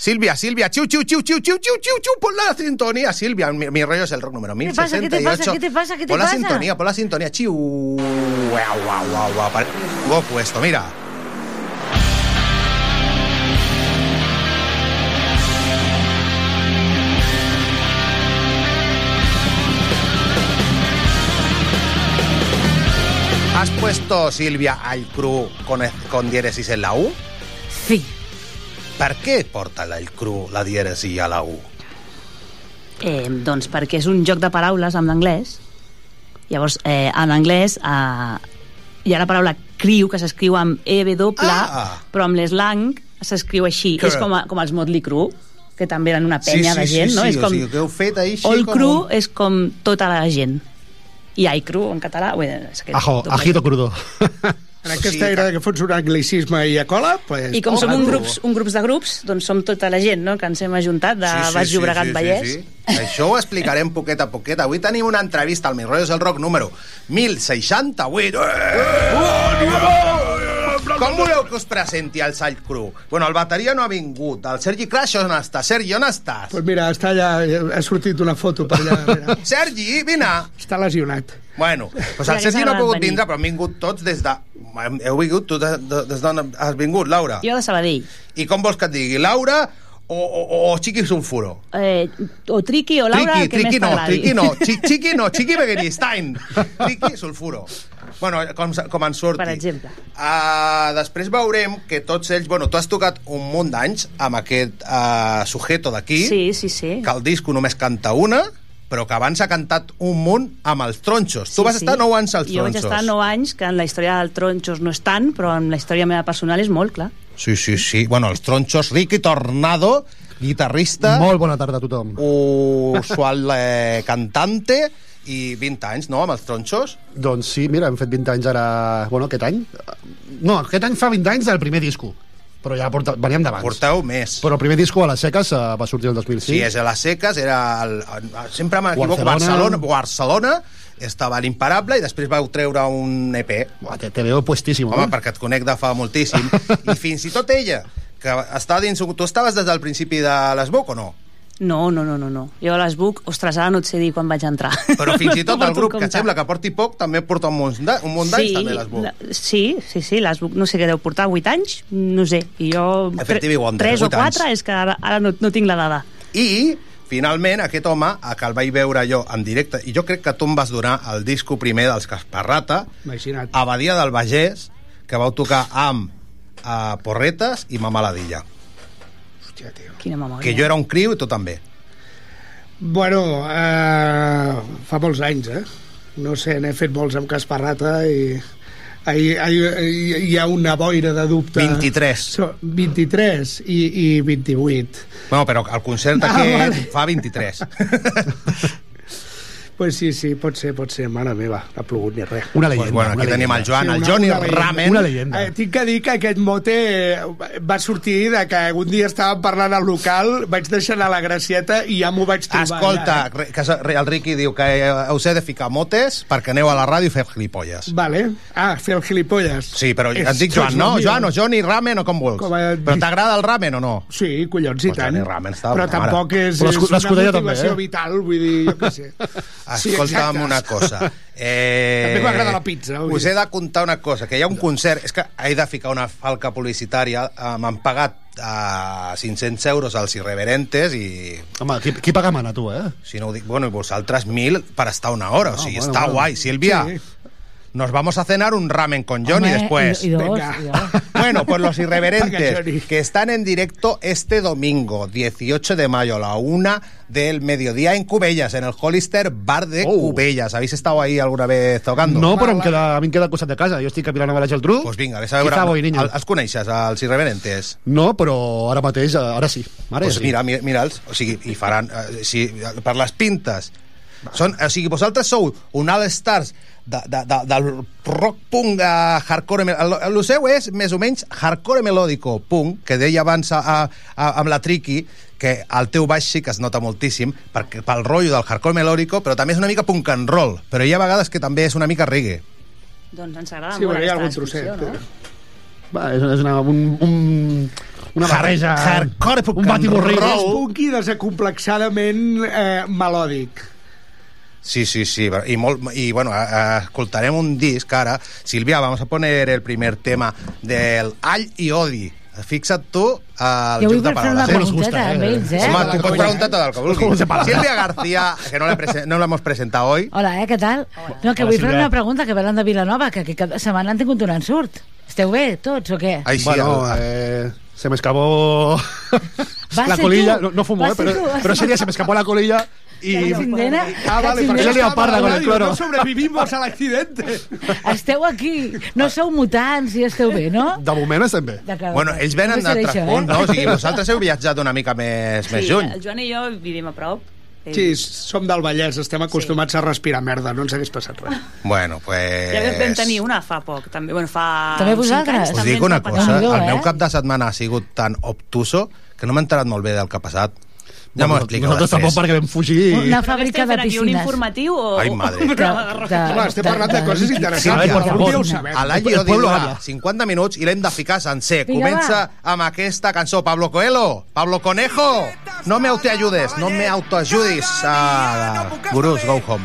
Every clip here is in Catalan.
Silvia, Silvia, chiu, chiu, chiu, chiu, chiu, chiu, chiu, chiu, pon la sintonía, Silvia. Mi, mi rollo es el rock número ¿Qué pasa? ¿Qué te 1068. pasa? ¿Qué te pasa? ¿Qué te pon la pasa? sintonía, pon la sintonía, chiu. Guau, guau, guau, guau. Lo puesto, mira. ¿Has puesto, Silvia, al cru con, con diéresis en la U? Sí. Per què porta el cru la dièresi a la U? Eh, doncs perquè és un joc de paraules amb l'anglès. Llavors, eh, en anglès eh, hi ha la paraula criu, que s'escriu amb E, W, Ah. però amb l'eslang s'escriu així. Que- És com, a, com els Motley Crue, que també eren una penya de gent, no? sí, és o com, sigui, que heu fet així All com cru un- és com tota la gent. I ai cru, en català... Bueno, és que Ajo, tot ajito crudo. En aquesta era que fots un anglicisme i a cola, pues, I com som hola, un grups, un grups de grups, doncs som tota la gent no? que ens hem ajuntat de sí, Baix Llobregat Vallès. Sí, sí. Això ho explicarem poquet a poquet. Avui tenim una entrevista al Mi Rollos del Rock número 1068. Com voleu que us presenti el Sall Cru? Bueno, el bateria no ha vingut. El Sergi Crash on està? Sergi, on estàs? Pues mira, està allà, ha sortit una foto per allà. Sergi, vine. Està lesionat. Bueno, doncs Ja el Sergi no ha pogut venir. vindre, però han vingut tots des de... Heu vingut, tu de- de- des d'on has vingut, Laura? Jo de Sabadell. I com vols que et digui, Laura o, o, o Chiqui Sulfuro? Eh, o Triqui o Laura, Triqui, que triqui més no, triqui no, Chi- Chiqui no, Chiqui Begueristain. Triqui Sulfuro. Bueno, com, com en surti. Per exemple. Uh, després veurem que tots ells... Bueno, tu has tocat un munt d'anys amb aquest uh, sujeto d'aquí, Sí, sí, sí. que el disco només canta una, però que abans ha cantat un munt amb els tronxos. tu vas estar 9 anys als Jo vaig tronxos. estar 9 anys, que en la història del Tronxos no és tant, però en la història meva personal és molt, clar. Sí, sí, sí. Bueno, els tronxos, Ricky Tornado, guitarrista, Molt bona tarda a tothom. usual eh, cantante, i 20 anys, no?, amb els tronxos. Doncs sí, mira, hem fet 20 anys ara... Bueno, aquest any? No, aquest any fa 20 anys del primer disco. Però ja porta... veníem d'abans. Porteu més. Però el primer disco a les seques eh, va sortir el 2005. Sí, és a les seques, era... El, sempre m'equivoco, Barcelona. Barcelona, Barcelona, estava l'Imparable i després vau treure un EP. Buah, te, te veo puestísimo. Home, eh? perquè et conec de fa moltíssim. I fins i tot ella, que està dins... Tu estaves des del principi de l'Esboc o no? No, no, no, no, no. Jo a l'Esbuc, ostres, ara no et sé dir quan vaig entrar. Però fins i tot No el grup, que sembla que porti poc, també porta un munt d'anys, d'anys també l'Esboc. la- sí, sí, sí, l'Esbuc no sé què deu portar, 8 anys, no sé. I jo... Effective Wonder, 3 o 8 anys. 4, és que ara, ara no, no tinc la dada. I, finalment, aquest home, a que el vaig veure jo en directe, i jo crec que tu em vas donar el disco primer dels Casparrata, Imagina't. a Badia del Vallès, que vau tocar amb a Porretes i Mamaladilla. Hòstia, tio. Quina memòria. Que jo era un criu i tu també. Bueno, eh, fa molts anys, eh? No sé, n'he fet molts amb Casparrata i... Hi, hi, hi ha una boira de dubte. 23. So, 23 i, i 28. Bueno, però el concert Ah, aquest vale. fa 23. Pues sí, sí, pot ser, pot ser. Mare meva, no ha plogut ni res. Una pues leyenda. bueno, una aquí tenim el. Joan, Sí, el Johnny una. Ramen. Una leyenda. Eh, tinc que dir que aquest mote eh, va sortir de que un dia estàvem parlant al local, vaig deixar anar la gracieta i ja m'ho vaig trobar. Escolta, allà, re- que el Riqui diu que eh, us he de ficar motes perquè aneu a la ràdio i feu gilipolles. eh? Vale. Ah, fer el gilipolles. Sí, però És- et dic Joan, és no? mío. Joan o Johnny Ramen o com vols. Com a- Però t'agrada el ramen o no? Sí, collons, i Pues tant. Johnny Ramen està Però tampoc és, Però és l'escu- una l'escudella també, motivació eh? vital, vull dir, jo què sé. Escolta'm exacte. una cosa. Eh, També m'agrada la pizza, oi? Us he de contar una cosa, que hi ha un concert... És que he de ficar una falca publicitària. Eh, M'han pagat eh, 500 euros als irreverentes i Home, qui, qui paga mana, tu, eh? si no ho dic, bueno, i vosaltres mil per estar una hora, o sigui, bueno, està bueno. guai. Silvia, Sí. Nos vamos a cenar un ramen con Johnny Home, después. I, i dos, Venga. dos. Bueno, pues los Venga, irreverentes que están en directo este domingo, 18 de mayo, a la una del mediodía en Cubellas, en el Hollister Bar de Oh. Cubellas. ¿Habéis estado ahí alguna vez tocando? No, però em queda, a mi em queda costat de casa. Jo estic a Vilanova i la Geltrú. Pues vinga, vés a veure... Quizá voy, niño. el- Els coneixes, els irreverentes? No, però ara mateix, eh, ara sí. Ara Pues sí. mira, mi- mira'ls, o sigui, i faran, eh, si, per les pintes. Són, o sigui, vosaltres sou un all-stars de, de, de, del rock punk a hardcore... mel- El, el seu és més o menys hardcore melòdico punk, que deia abans a, a, a, amb la Triqui, que el teu baix sí que es nota moltíssim perquè, pel rotllo del hardcore melòdico, però també és una mica punk and roll, però hi ha vegades que també és una mica reggae. Doncs ens agrada Sí, molt aquesta algun trosset. no? eh? Va, és, és una, un, un, Una barreja... hardcore Un batiburrillo. roll. És punky desacomplexadament eh, melòdic. Sí, sí, sí. I, molt, i bueno, escoltarem un disc ara. Silvia, vamos a poner el primer tema del All i Odi. Fixa't tu al Jo vull joc de fer una paraules. Com us pregunteta gusta, amb eh? ells, eh? Home, la tu pots coña. preguntar todo el que vulguis. Silvia García, que no la, no la hemos presentado hoy. Hola, eh, què tal? No, que Hola, vull fer Sílvia. una pregunta, que venen de Vilanova, que, que cada setmana han tingut un ensurt. Esteu bé, tots, o què? Ai, sí, Bueno, eh, se me escapó Va la colilla. tu. No, no fumo, eh, pero ser ese día se me escapó la colilla y... La Ah, la vale, cindena. perquè Yo le parla con el cloro. No sobrevivimos al accidente. Esteu aquí, no sou mutants i esteu bé, no? De moment estem bé. Bueno, ells venen d'altres això, eh? punts, no? O sigui, vosaltres heu viatjat una mica més, més Sí, lluny. el Joan i jo vivim a prop. Sí, som del Vallès, estem acostumats a respirar merda, no ens hagués passat res. Bueno, pues... Ja vam tenir una fa poc, també. Bueno, fa També vosaltres? anys, Us dic una cosa, el meu eh? cap de setmana ha sigut tan obtuso que no m'he enterat molt bé del que ha passat. Ja m'ho expliqueu Nosaltres tampoc perquè vam fugir... Una Però fàbrica de aquí un piscines. informatiu o... Ai, madre. programa de Home, estem parlant de coses interessants. Sí, Algun favor. A l'any El jo habla. 50 minuts i l'hem de ficar sencer. Comença amb aquesta cançó, Pablo Coelho, Pablo Conejo. No me autoayudes, no me autoajudis. Ah, Gurús, go home.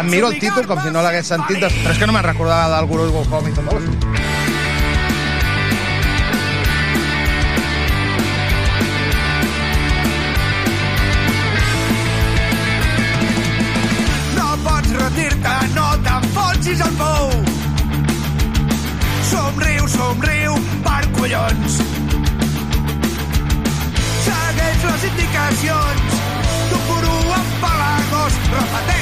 Em miro el títol com si no l'hagués sentit, però és que no me'n recordava del Gurús, go home i tot. T'enfonsis al pou. Somriu, somriu, per collons. Segueix les indicacions d'un gurú amb palagos. Repeteix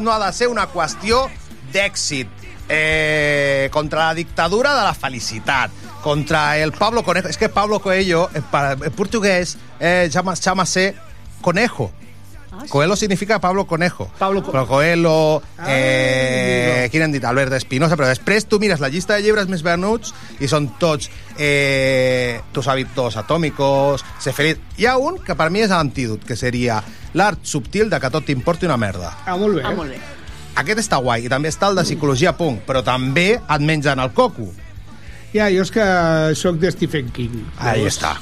no ha de ser una qüestió d'èxit. Eh, contra la dictadura de la felicitat, contra el Pablo Conejo. És que Pablo Coelho, en, portuguès, eh, llama, chámase Conejo. Coelho significa Pablo Conejo. Pablo Co- Però Coelho, eh, quin hem dit? Albert Espinosa, però després tu mires la llista de llibres més venuts i són tots eh, tus hábitos atòmicos, ser feliç. Hi ha un que per mi és l'antídot, que seria l'art subtil de que tot t'importi una merda. Ah, molt bé. Ah, molt bé. Aquest està guai, i també està el de psicologia punk, però també et mengen el coco. Ja, jo és que sóc de Stephen King. Ahí Llavors, està.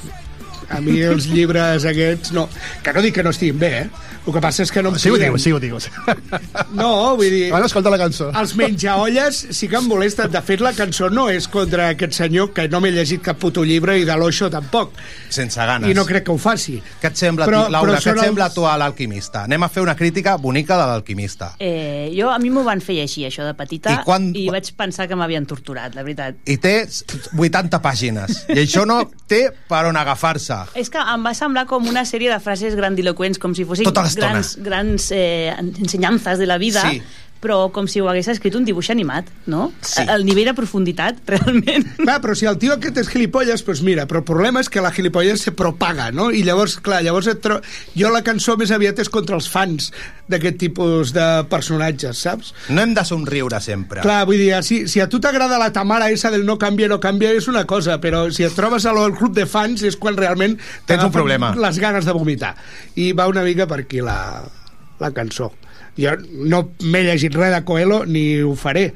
A mi els llibres aquests, no. Que no dic que no estiguin bé, eh? El que passa és que no em Sí, ho diu, sí, ho diu. No, vull dir... Bueno, escolta la cançó. Els menjaolles sí que em molesten. De fet, la cançó no és contra aquest senyor, que no m'he llegit cap puto llibre, i de l'Oixo tampoc. Sense ganes. I no crec que ho faci. Què et sembla, Però- però, Laura, però què et sembla els- tu a l'alquimista? Anem a fer una crítica bonica de l'alquimista. Eh, jo, a mi m'ho van fer així, això de petita, I quan- i vaig pensar que m'havien torturat, la veritat. I té 80 pàgines. I això no té per on agafar-se. És que em va semblar com una sèrie de frases grandiloquents, com si fossin Tota grans, grans eh, ensenyances de la vida, Sí. Però com si ho hagués escrit un dibuix animat, no? Sí. El nivell de profunditat, realment. Va, però si el tio aquest és gilipolles, doncs mira, però el problema és que la gilipolles se propaga, no? I llavors, clar, llavors et tro... jo la cançó més aviat és contra els fans d'aquest tipus de personatges, saps? No hem de somriure sempre. Clar, vull dir, si, si a tu t'agrada la Tamara esa del no canvia, no canvia, és una cosa, però si et trobes a lo del club de fans és quan realment Tens un problema. les ganes de vomitar. I va una mica per aquí la, la cançó. Jo no m'he llegit res de Coelho ni ho faré,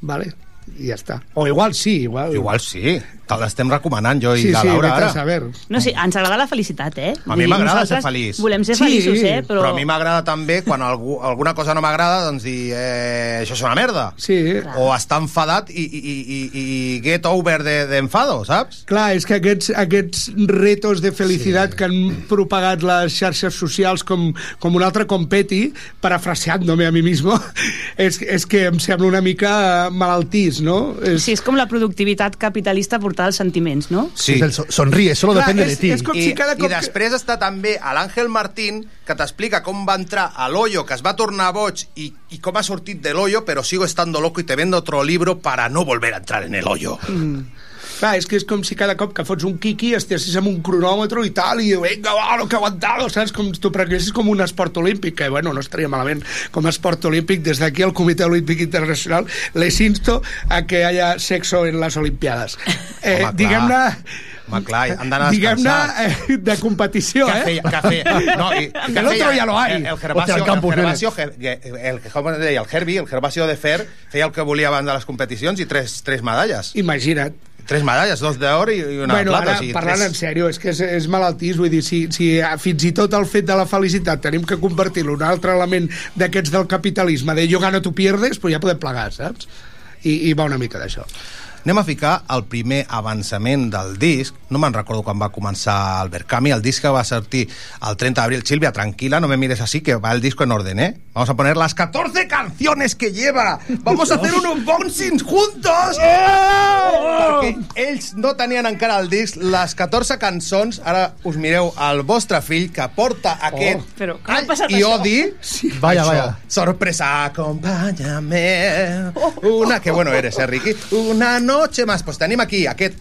vale? i ja està. O igual sí, igual... Igual sí. Te l'estem recomanant, jo i Sí, la sí, Laura, a ara. saber. No, sí, ens agrada la felicitat, eh? A mi m'agrada ser feliç. Volem ser Sí, feliços, eh? Però, Però a mi m'agrada també, quan algú, alguna cosa no m'agrada, doncs dir, eh, això és una merda. Sí, O estar enfadat i, i, i, i, get over de- d'enfado, de, saps? Clar, és que aquests, aquests retos de felicitat sí. que han propagat les xarxes socials com, com un altre competi, parafraseant-me a mi mismo, és, és que em sembla una mica malaltís, no? És, Sí, és com la productivitat capitalista portada als sentiments, no? Sí. So- sonríe, solo Clar, depende és- de ti. és com I, si cada cop I que- després està també a l'Àngel Martín, que t'explica com va entrar a l'hoyo, que es va tornar boig, i, i com ha sortit de l'hoyo, però sigo estando loco y te vendo otro libro para no volver a entrar en el hoyo. Clar, és que és com si cada cop que fots un quiqui estessis amb un cronòmetre i tal, i vinga, va, lo que aguantado, saps? Com tu prenguessis com un esport olímpic, que, bueno, no estaria malament com a esport olímpic. Des d'aquí al Comitè Olímpic Internacional les insto a que haya sexo en les Olimpiades. Eh. Diguem-ne... Home, clar, han d'anar Diguem-ne eh, de competició, Café, eh? café. No, y, Que el otro ya lo hay. El, el Gervasio, al campus, el Gervasio, Ger- el, com deia, el Herbie, el Gervasio de Fer, feia el que volia abans de les competicions i tres, tres medalles. Imagina't. Tres medalles, dos d'or i una bueno, plata. ara, o sigui, parlant tres... en sèrio, és que és, és malaltís, vull dir, si, si eh, fins i tot el fet de la felicitat tenim que convertir-lo en un altre element d'aquests del capitalisme, de yo gano, tu pierdes, pues ja podem plegar, saps? I, i va una mica d'això. Anem a ficar el primer avançament del disc. No me'n recordo quan va començar el Berkami. El disc que va sortir el 30 d'abril. Silvia, tranquila, no me mires así, que va el disco en orden, ¿eh? Vamos a poner las 14 canciones que lleva. Vamos a hacer un unboxing juntos. Perquè ells no tenien encara el disc. Les 14 cançons, ara us mireu al vostre fill, que porta aquest Però com ha all passat i això? odi. Vaya, Això, vaya. Sorpresa, acompáñame. Una, que bueno eres, eh, Ricky? Una noche más. Pues tenim aquí aquest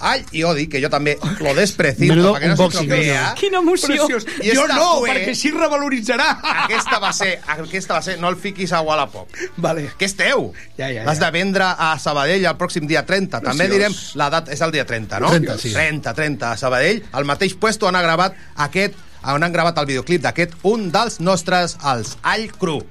all i odi, que jo també lo desprecio, Menudo perquè no se unboxing, vea. Quina emoció. Preciós. I jo esta no, fue- perquè així revaloritzarà. Aquesta va ser, aquesta va ser, no el fiquis a Wallapop. Vale. Que és teu. Ja, ja, L'has ja. de vendre a Sabadell el pròxim dia 30. També Preciós. direm, la data és el dia 30, no? 30, sí. 30, 30, a Sabadell, al mateix puesto on ha gravat aquest on han gravat el videoclip d'aquest, un dels nostres, els All Crew.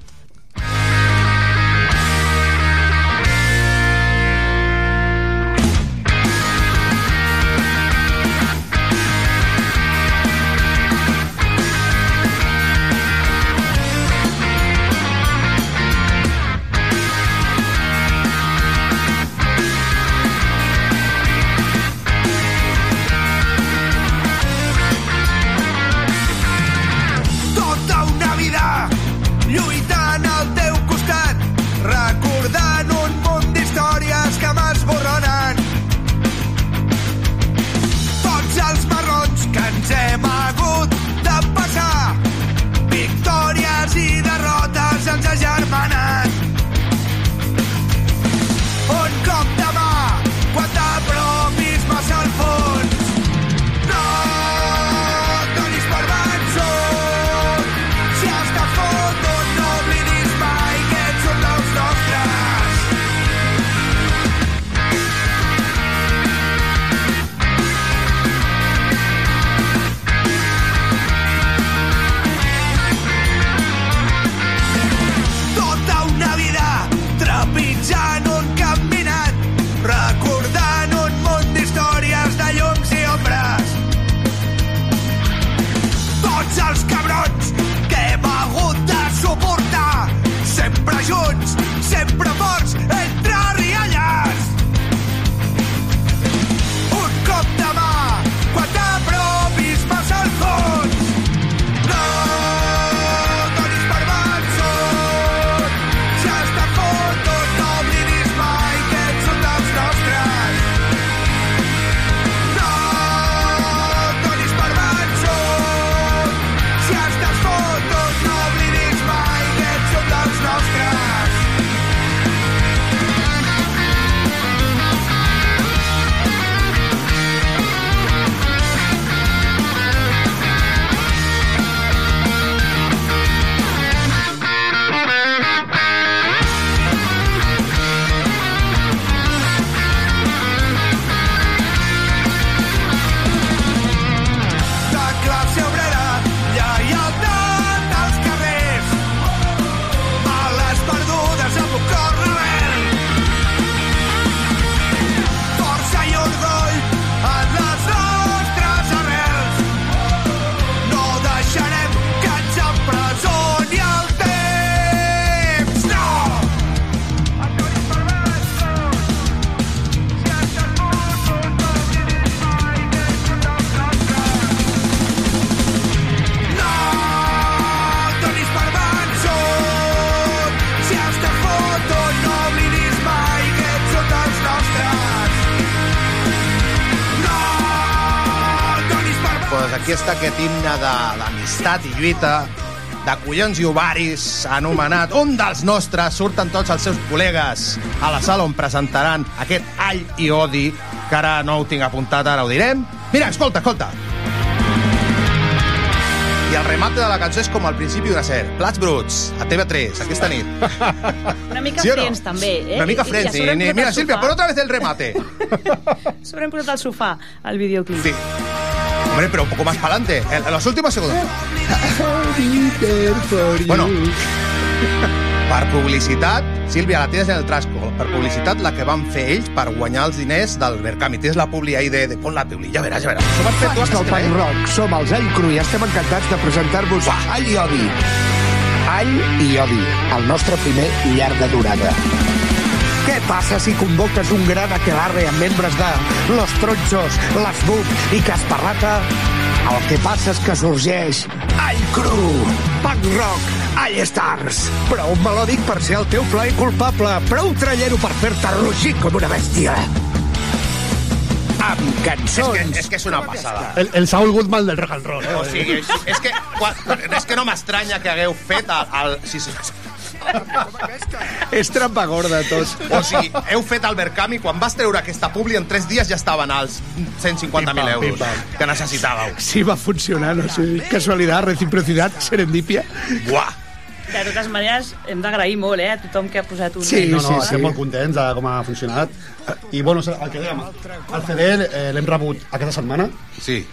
Aquest himne de- d'amistat i lluita, de collons i ovaris, anomenat un dels nostres, surten tots els seus col·legues a la sala on presentaran aquest all i odi, que ara no ho tinc apuntat, ara ho direm. Mira, escolta, escolta. I el remate de la cançó és com al principi d'una sèrie. Plats bruts, a TV3, aquesta nit. Una mica Sí no? Friends, també. Eh? Una mica I- i Friends. hem i- posat Mira, Sílvia, pon otra vez el remate. sobre hem posat al sofà el videoclip. Sí. Hombre, pero un poco más para adelante. En, en los últimos segundos. Bueno, per publicitat, Sílvia, la tienes en el trasco. Per publicitat, la que van fer ells per guanyar els diners del Mercami. Tens la publi ahí de, de pon la publi, ja veràs, ja veràs. Fet tu, Fans del punk rock, som els All Cru i estem encantats de presentar-vos All i Odi. All i Odi, el nostre primer llarga durada. Què passa si convoques un gran aquelarre amb membres de Los Tronchos, Les Buc i Casparrata? El que passa és que sorgeix All Cru, punk rock, All Stars. Prou melòdic per ser el teu plaer culpable, prou trallero per fer-te rugir com una bèstia. Amb És cançons... que, és que és una passada. El, el Saul Goodman del rock and roll, eh? O sigui, és, és que, és que no m'estranya que hagueu fet el... el sí, És trampa gorda, tots. o sigui, heu fet el Mercami, quan vas treure aquesta publi, en 3 dies ja estaven als 150.000 euros que necessitàveu. Sí, va funcionar, no sé, casualitat, reciprocitat, serendípia. Buah! De totes maneres, hem d'agrair molt eh, a tothom que ha posat un... Sí, No, no, sí, estem sí. molt contents de com ha funcionat. I, bueno, el que dèiem, el CD eh, l'hem rebut aquesta setmana. Sí.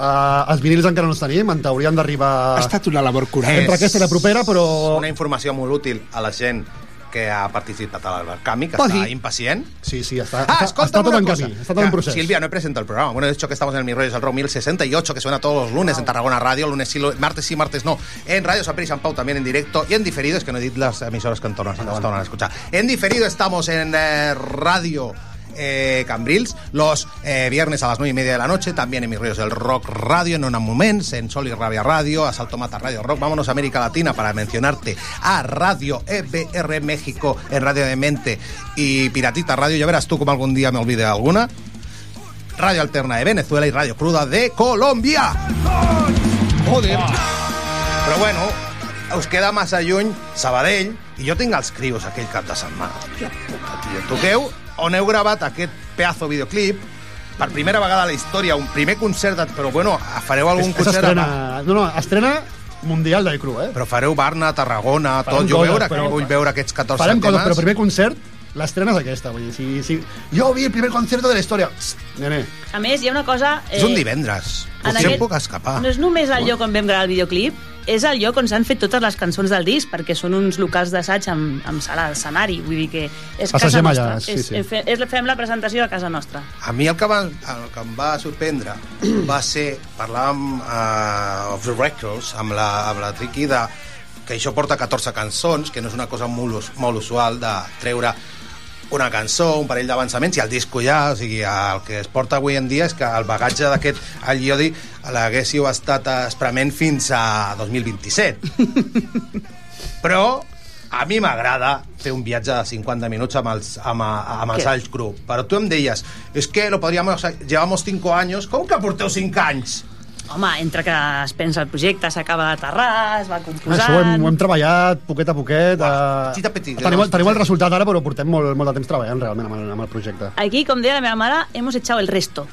Uh, els vinils encara no els tenim, en teoria han d'arribar Ha estat una labor curada. entre aquesta i la propera, però... Una informació molt útil a la gent que ha participat a l'Albercami, que Podi. està impacient. Sí, sí, està, Ah, està, està tot en cosa. camí, està tot en procés. Silvia, no he presentado el programa. Bueno, he dicho que estamos en el Mi Rollo es el Rock 1068, que suena todos los lunes en Tarragona Radio, lunes sí, martes sí, martes no. En Radio San Pedro y San Pau también en directo. Y en diferido, es que no he dicho las emisoras que en nos tornan a escuchar. En diferido estamos en eh, Radio eh, Cambrils, los eh, viernes a las 9 y media de la noche, también en Mis Rollos del Rock Radio, en Una Moments, en Sol y Rabia Radio, a Salto Mata Radio Rock. Vámonos a América Latina para mencionarte a Radio EBR México, en Radio de Mente y Piratita Radio. Ya verás tú como algún día me olvide de alguna. Radio Alterna de Venezuela y Radio Cruda de Colombia. Joder. Però bueno, us queda massa lluny Sabadell i jo tinc els crios aquell cap de setmana. On heu gravat aquest pedazo videoclip per primera vegada a la història, un primer concert, de, però bueno, fareu algun és concert... estrena, a- no, no, estrena mundial del cru, eh? Però fareu Barna, Tarragona, Farem tot. Jo coses, veure, que però- vull veure aquests 14 Farem coses, temes. però el primer concert l'estrena és aquesta. Vull dir, si, si... Jo vi el primer concierto de la història. Psst, nene, A més, hi ha una cosa... És un divendres. en Potser em aquest- puc escapar. No és només el lloc on vam gravar el videoclip, és el lloc on s'han fet totes les cançons del disc, perquè són uns locals d'assaig amb, amb sala d'escenari, vull dir que és casa Assagem nostra. allà, sí, és, sí. fe- és, fem la presentació a casa nostra. A mi el que, va, el que em va sorprendre va ser parlar amb uh, Off the Records, amb la, amb la Triqui, de, que això porta 14 cançons, que no és una cosa molt, molt usual de treure una cançó, un parell d'avançaments i el disco ja, o sigui, el que es porta avui en dia és que el bagatge d'aquest al Iodi l'haguéssiu estat esprement fins a 2027. Però a mi m'agrada fer un viatge de 50 minuts amb els, amb, amb els? Alls Cru. Però tu em deies, és que lo podríamos, llevamos 5 anys. Com que porteu 5 anys? Home, entre que es pensa el projecte, s'acaba d'aterrar, es va composant... això ho hem, ho hem treballat poquet a poquet. Uah, eh, petit a petit, tenim, no? el- tenim el resultat ara, però portem molt, molt de temps treballant realment amb el, amb el projecte. Aquí, com deia la meva mare, hemos echado el resto.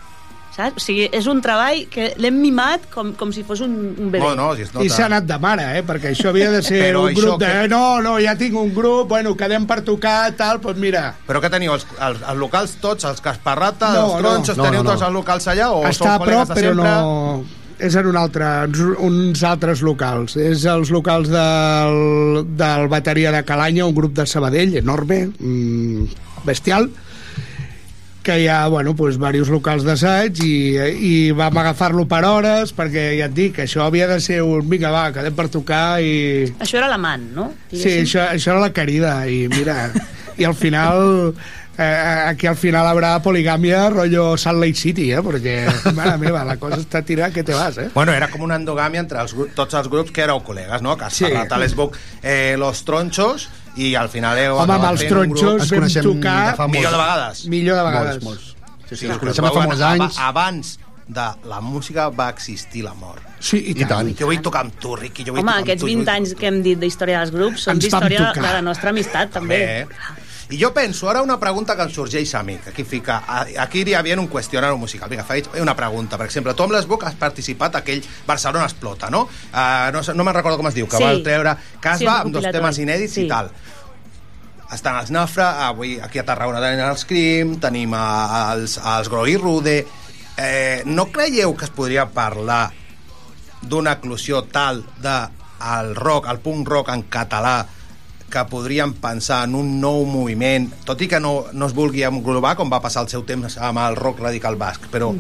Saps? O sigui, és un treball que l'hem mimat com, com si fos un, un bebè. No, no, si. I s'ha anat de mare, eh? Perquè això havia de ser Però un grup de... que- No, no, ja tinc un grup, bueno, quedem per tocar, tal, doncs mira... Però què teniu, els, els, els locals tots, els Casparrata, No, els tronxos, no. No, teniu no, no. tots els locals allà o Està sou a prop, però sempre? no... És en un altre, uns, altres locals. És els locals del, del bateria de Calanya, un grup de Sabadell, enorme, mm, bestial, que hi ha, bueno, pues, diversos locals d'assaig i, i vam agafar-lo per hores perquè ja et dic, això havia de ser un vinga va, quedem per tocar i... Això era l'amant, no? Sí, Diguéssim. això, això era la querida i mira, i al final eh, aquí al final habrá poligamia rollo Salt Lake City, eh? Perquè, mare meva, la cosa està tirada que te vas, eh? Bueno, era com una endogamia entre els, tots els grups que éreu col·legues, no? Que has Sí. parlat a l'Esboc eh, Los Tronxos i al final heu Home, amb els tronxos vam tocar de fa millor de vegades. millor de vegades. Molts, molts. Sí, sí, Sí, ens coneixem de fa molts anys. Abans de la música va existir la mort. Sí, i, I tant. Jo vull tocar amb tu, Riqui, jo vull Home, tocar amb aquests tu. jo 20 vull- anys que hem dit d'història dels grups són d'història de la nostra amistat, també. També. I jo penso, ara una pregunta que em sorgeix a mi, que aquí fica, aquí hi havia un qüestionari musical. Vinga, faig una pregunta. Per exemple, tu amb l'Esboc has participat a aquell Barcelona Explota, no? Uh, no no me'n recordo com es diu, que Sí. va treure... Es Sí, amb dos temes inèdits Sí. i tal. Estan els Nafra, avui aquí a Tarragona tenim els Crim, tenim els, els Grogui Rude... Eh, no creieu que es podria parlar d'una eclosió tal de el rock, el punk rock en català que podríem pensar en un nou moviment, tot i que no, no es vulgui englobar com va passar el seu temps amb el rock radical basc, però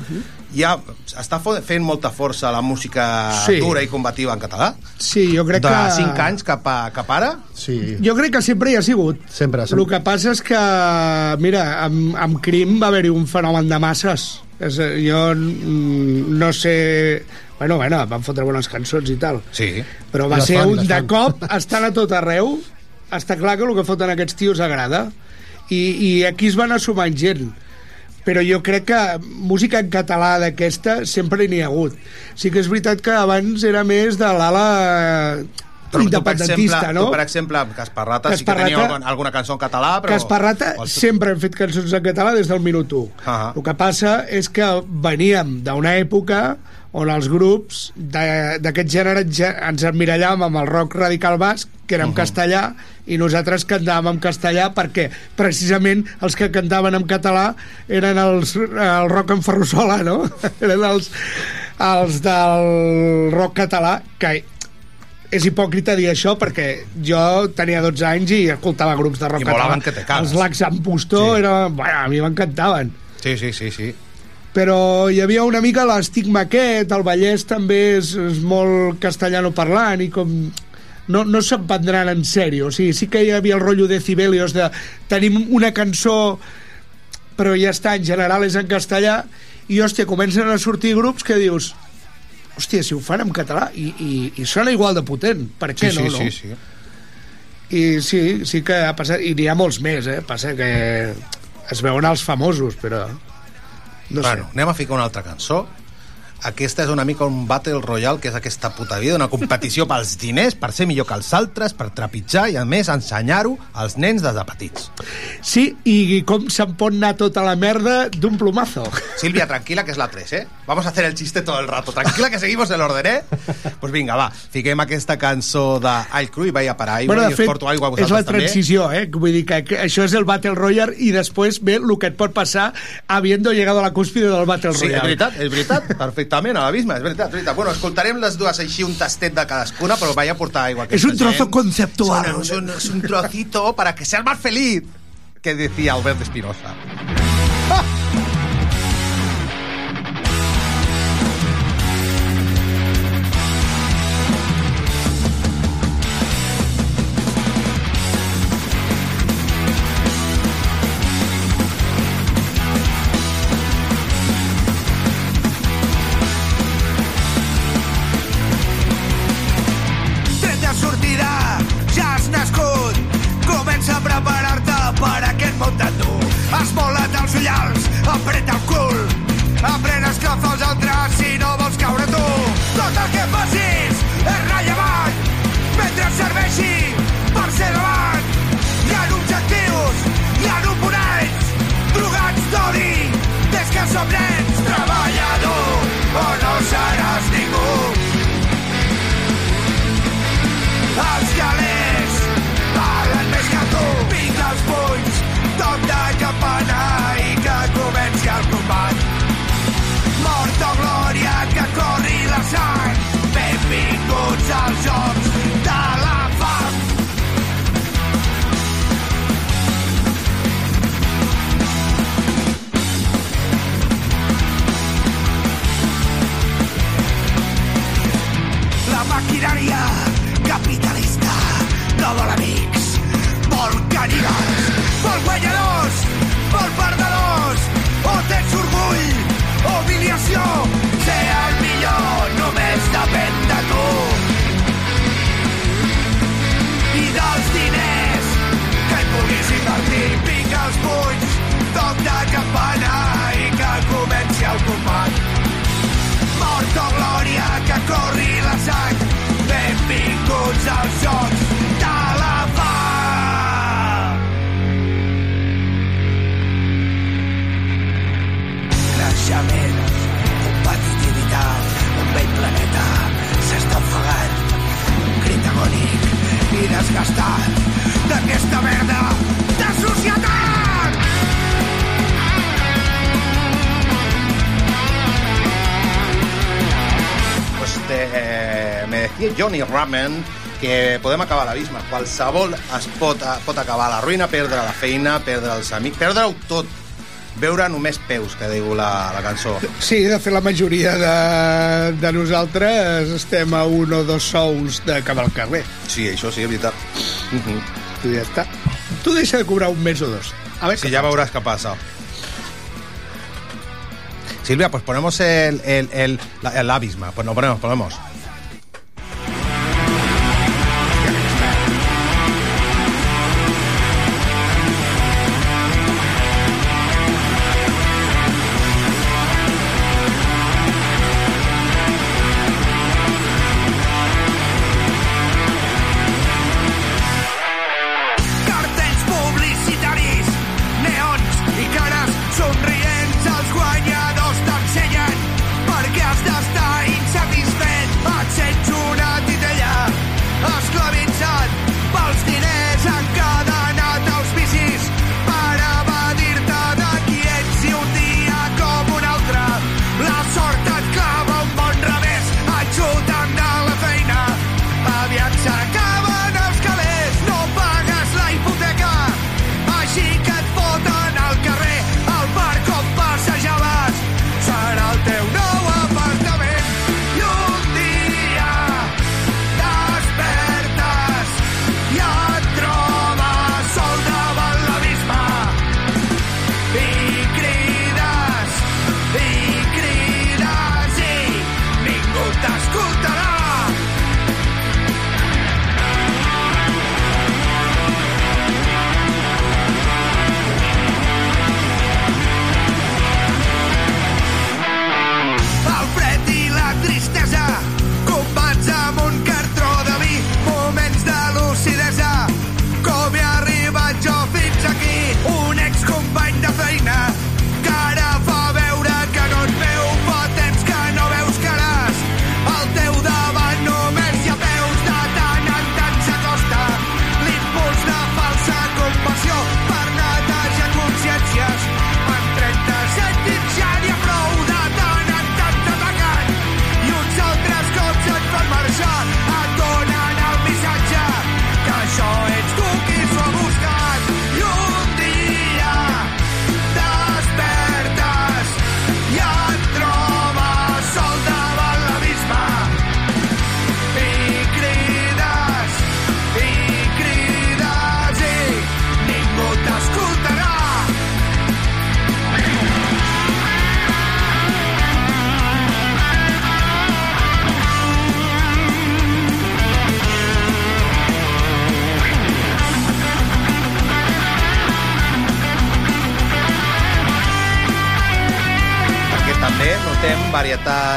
ja està fent molta força la música Sí. dura i combativa en català? Sí, jo crec de que... 5 anys cap, a, cap ara? Sí. Jo crec que sempre hi ha sigut. Sempre, El sempre. que passa és que, mira, amb, amb Crim va haver-hi un fenomen de masses. És, jo no sé... Bueno, bueno, van fotre bones cançons i tal. Sí. Però va Les ser fan, un de fan. cop, estan a tot arreu, està clar que el que foten aquests tios agrada. I, i aquí es van assumant gent però jo crec que música en català d'aquesta sempre n'hi ha hagut. Sí que és veritat que abans era més de l'ala Però tu, per independentista, exemple, no? tu, per exemple, amb Casparrata, sí que Casparrata- tenia alguna, alguna cançó en català, però... Casparrata Vols- sempre hem fet cançons en català des del minut 1. Ah. El que passa és que veníem d'una època on els grups d'aquest gènere ens emmirallàvem amb el rock radical basc, que era en castellà, i nosaltres cantàvem en castellà perquè precisament els que cantaven en català eren els, el rock en ferrosola, no? eren els, els del rock català, que és hipòcrita dir això perquè jo tenia 12 anys i escoltava grups de rock I català. que te cagues. Els Lacs en Pustó, sí. era, bueno, a mi m'encantaven. Sí, sí, sí, sí. Però hi havia una mica l'estigma aquest, el Vallès també és, és molt castellano parlant i com no, no se'n prendran en sèrio. O sigui, sí que hi havia el rotllo de Cibelios de tenim una cançó però ja està, en general és en castellà i, hòstia, comencen a sortir grups que dius hòstia, si ho fan en català i, i, i sona igual de potent, per què sí, no, sí, no? sí, sí. I sí, sí que ha passat, i n'hi ha molts més, eh? Passa que es veuen els famosos, però... No bueno, sé. anem a ficar una altra cançó. Aquesta és una mica un Battle Royale, que és aquesta puta vida, una competició pels diners, per ser millor que els altres, per trepitjar i, a més, ensenyar-ho als nens des de petits. Sí, i com se'n pot anar tota la merda d'un plomazo. Silvia, tranquila, que és la 3, ¿eh? Vamos a hacer el chiste todo el rato. Tranquila, que seguimos el orden, ¿eh? Pues vinga, va, fiquem aquesta cançó de I'll Crew i vaya para aigua bueno, i us fet, porto aigua a és la vosaltres també. transició, eh? Vull dir que, això és el Battle Royale i després ve el que et pot passar habiendo llegado a la cúspide del Battle Sí, és veritat, és veritat, perfectament, a l'abisme, és veritat, és veritat. Bueno, escoltarem les dues així un tastet de cadascuna, però vaya a portar aigua. És un trozo gent. conceptual. Es un, es un trocito para que seas más feliz, que decía Albert Espinosa. Desgastat d'aquesta merda de societat! Pues te- eh, me decía Johnny Ramen que podem acabar l'abisme. Qualsevol es pot, eh, pot acabar a la ruïna, perdre la feina, perdre els amics, perdre-ho tot. Veure només peus, que diu la, la cançó. Sí, de fet la majoria de, de nosaltres estem a un o dos sous de cap al carrer. Sí, això sí, és veritat. Uh -huh. Tu ja està. Tu deixa de cobrar un mes o dos. A ver Sí, ya pasa. veuràs què passa. Silvia, pues ponemos el, el, el, la- el abisma. Pues lo ponemos, ponemos.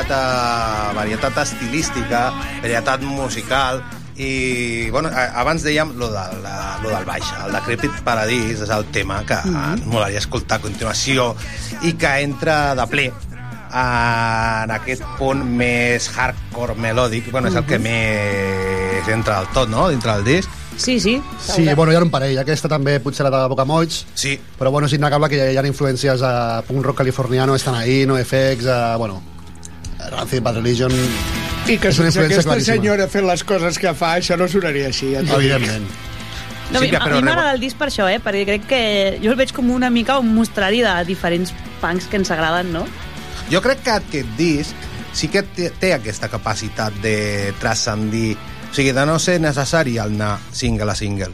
Varietat, eh, varietat estilística, varietat musical, i bueno, abans dèiem lo, de, la, lo del baix, el decrèpit paradís és el tema que mm -hmm. molaria escoltar a continuació i que entra de ple en aquest punt més hardcore melòdic, bueno, és el que més entra del tot, no?, dintre del disc. Sí, sí. Sí, bueno, hi ha un parell. Aquesta també potser la de Bocamoig, Sí, però bueno, és innegable que hi ha, hi ha influències a punk rock californiano, estan ahí, no FX, a, bueno, Rancid Bad Religion... I que És una sense aquesta claríssima. senyora fent les coses que fa, això no sonaria així. Ja. Evidentment. No, Sílvia, a però mi m'agrada el disc per això, eh? perquè crec que jo el veig com una mica un mostrari de diferents punks que ens agraden, no? Jo crec que aquest disc sí que té, té aquesta capacitat de transcendir, o sigui, de no ser necessari el anar single a single.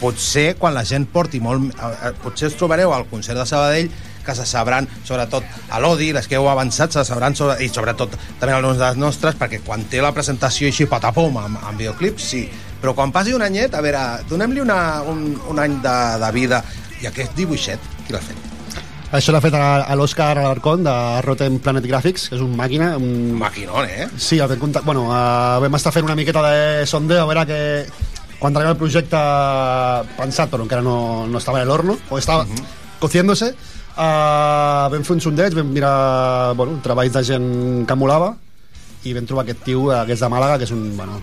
Potser quan la gent porti molt... eh, eh, Potser us trobareu al concert de Sabadell que se sabran, sobretot a l'Odi, les que heu avançat, se sabran, sobre, i sobretot també alguns dels nostres, perquè quan té la presentació així patapom amb, amb videoclips, sí. Però quan passi un anyet, a veure, donem-li una, un, un any de, de vida. I aquest dibuixet, qui l'ha fet? Això l'ha fet a, a l'Òscar Alarcón de Rotten Planet Graphics, que és un màquina, un, Maquinón, eh? Sí, el vam, bueno, uh, vam estar fent una miqueta de sondeo a veure que quan arriba el projecte pensat, però encara no, no estava en l'horno, o estava uh -huh. cociéndose, uh, vam fer un sondeig, vam mirar bueno, treballs de gent que molava i vam trobar aquest tio, que és de Màlaga, que és un, bueno,